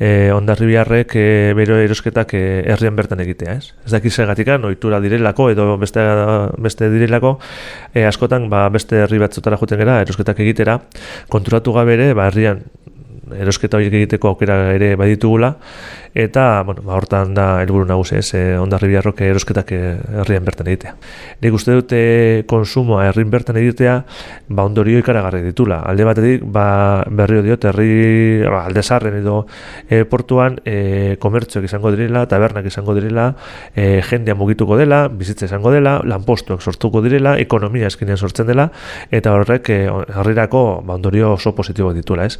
e, ondarribiarrek e, bero erosketak e, herrian bertan egitea, ez? Ez dakiz egatikan, ohitura direlako edo beste, beste direlako, e, askotan ba, beste herri batzutara joten gara erosketak egitera, konturatu gabe ere, ba, herrian erosketa horiek egiteko aukera ere baditugula, eta, bueno, ba, hortan da helburu nagusi, ez, e, ondarri biharrok erosketak e, herrian bertan egitea. Nik uste dute konsumoa herrin bertan egitea, ba, ondorio ikaragarri ditula. Alde batetik, ba, berrio diot, herri, ba, alde sarren edo e, portuan, e, komertzoak izango direla, tabernak izango direla, e, jendea mugituko dela, bizitza izango dela, lanpostuak sortuko direla, ekonomia eskinean sortzen dela, eta horrek herrirako ba, ondorio oso positibo ditula, ez.